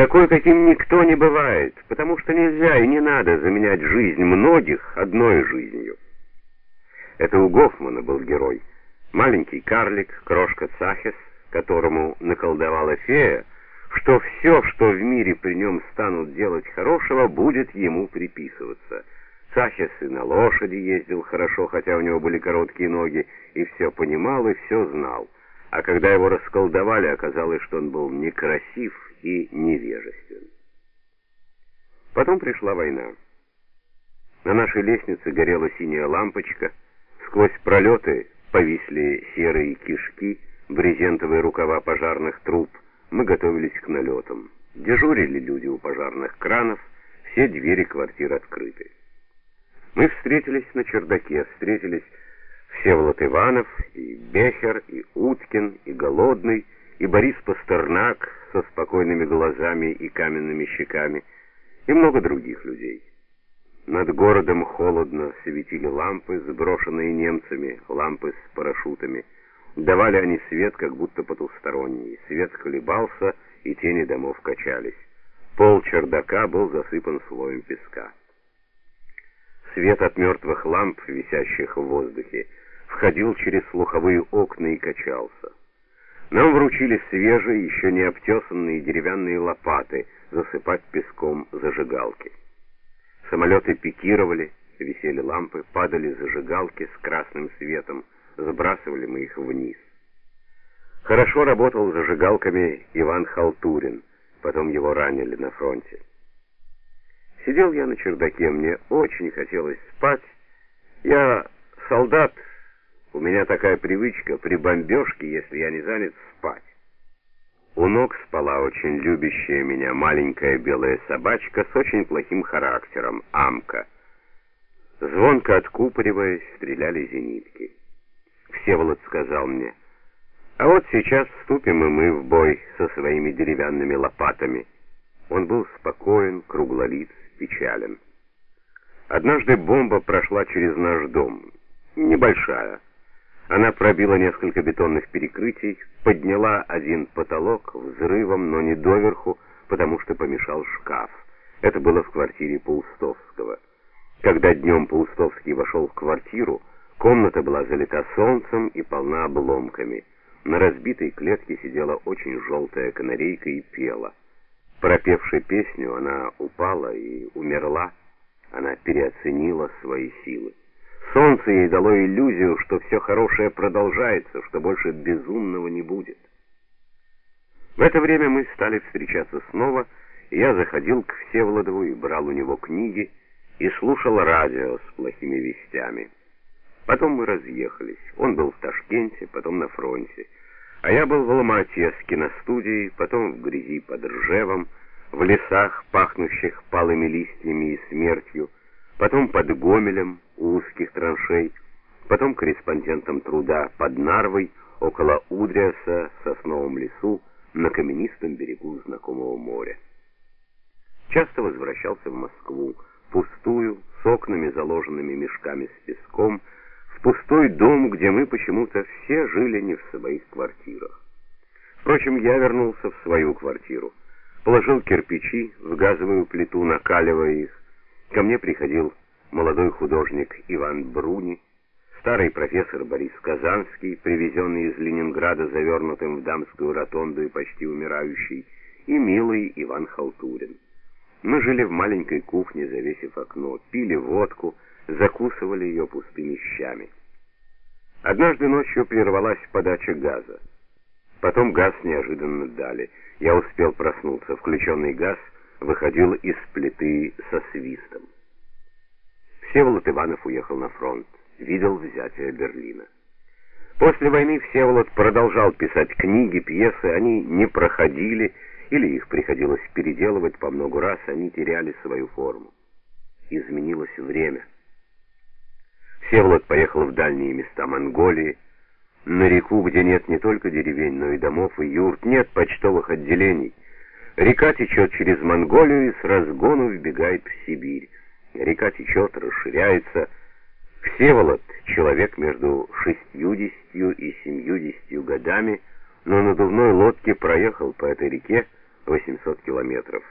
такой, каким никто не бывает, потому что нельзя и не надо заменять жизнь многих одной жизнью. Это у Гофмана был герой. Маленький карлик, крошка Цахес, которому наколдовала фея, что все, что в мире при нем станут делать хорошего, будет ему приписываться. Цахес и на лошади ездил хорошо, хотя у него были короткие ноги, и все понимал и все знал. А когда его расколдовали, оказалось, что он был некрасив и невежествен. Потом пришла война. На нашей лестнице горела синяя лампочка, сквозь пролеты повисли серые кишки, брезентовые рукава пожарных труб. Мы готовились к налетам. Дежурили люди у пожарных кранов, все двери квартир открыты. Мы встретились на чердаке, встретились Всеволод Иванов, и Бехер, и Уткин, и Голодный, и Борис Пастернак со спокойными глазами и каменными щеками, и много других людей. Над городом холодно светили лампы, сброшенные немцами, лампы с парашютами. Давали они свет, как будто потусторонний. Свет колебался, и тени домов качались. Пол чердака был засыпан слоем песка. Свет от мертвых ламп, висящих в воздухе, входил через слуховые окна и качался. Нам вручили свежие, еще не обтесанные деревянные лопаты засыпать песком зажигалки. Самолеты пикировали, висели лампы, падали зажигалки с красным светом, сбрасывали мы их вниз. Хорошо работал зажигалками Иван Халтурин, потом его ранили на фронте. Сидел я на чердаке, мне очень хотелось спать. Я солдат, у меня такая привычка при бомбежке, если я не занят, спать. У ног спала очень любящая меня маленькая белая собачка с очень плохим характером, Амка. Звонко откупориваясь, стреляли зенитки. Всеволод сказал мне, «А вот сейчас вступим и мы в бой со своими деревянными лопатами». Он был спокоен, круглолиц, печален. Однажды бомба прошла через наш дом. Небольшая. Она пробила несколько бетонных перекрытий, подняла один потолок взрывом, но не доверху, потому что помешал шкаф. Это было в квартире Паустовского. Когда днем Паустовский вошел в квартиру, комната была залита солнцем и полна обломками. На разбитой клетке сидела очень желтая канарейка и пела. Пропевши песню, она упала и умерла. Она переоценила свои силы. Солнце ей дало иллюзию, что все хорошее продолжается, что больше безумного не будет. В это время мы стали встречаться снова, и я заходил к Всеволодову и брал у него книги, и слушал радио с плохими вестями. Потом мы разъехались. Он был в Ташкенте, потом на фронте. А я был в Алма-Ате с киностудией, потом в грязи под Ржевом, в лесах, пахнущих палыми листьями и смертью, потом под Гомелем у узких траншей, потом корреспондентом труда под Нарвой, около Удриаса, в сосновом лесу, на каменистом берегу знакомого моря. Часто возвращался в Москву, пустую, с окнами, заложенными мешками с песком, в пустой дом, где мы почему-то все жили не в своих квартирах. Впрочем, я вернулся в свою квартиру, положил кирпичи в газовую плиту, накаливая их, Ко мне приходил молодой художник Иван Бруни, старый профессор Борис Казанский, привезенный из Ленинграда завернутым в дамскую ротонду и почти умирающий, и милый Иван Халтурин. Мы жили в маленькой кухне, завесив окно, пили водку, закусывали ее пустыми щами. Однажды ночью прервалась подача газа. Потом газ неожиданно дали. Я успел проснуться. Включенный газ — выходил из плиты со свистом. Всеволод Иванов уехал на фронт, видел взятие Берлина. После войны Всеволод продолжал писать книги, пьесы, они не проходили, или их приходилось переделывать по много раз, они теряли свою форму. Изменилось время. Всеволод поехал в дальние места Монголии, на реку, где нет не только деревень, но и домов и юрт, нет почтовых отделений, Река течет через Монголию и с разгону вбегает в Сибирь. Река течет, расширяется. Всеволод, человек между шестьюдесятью и семьюдесятью годами, на надувной лодке проехал по этой реке, 800 километров.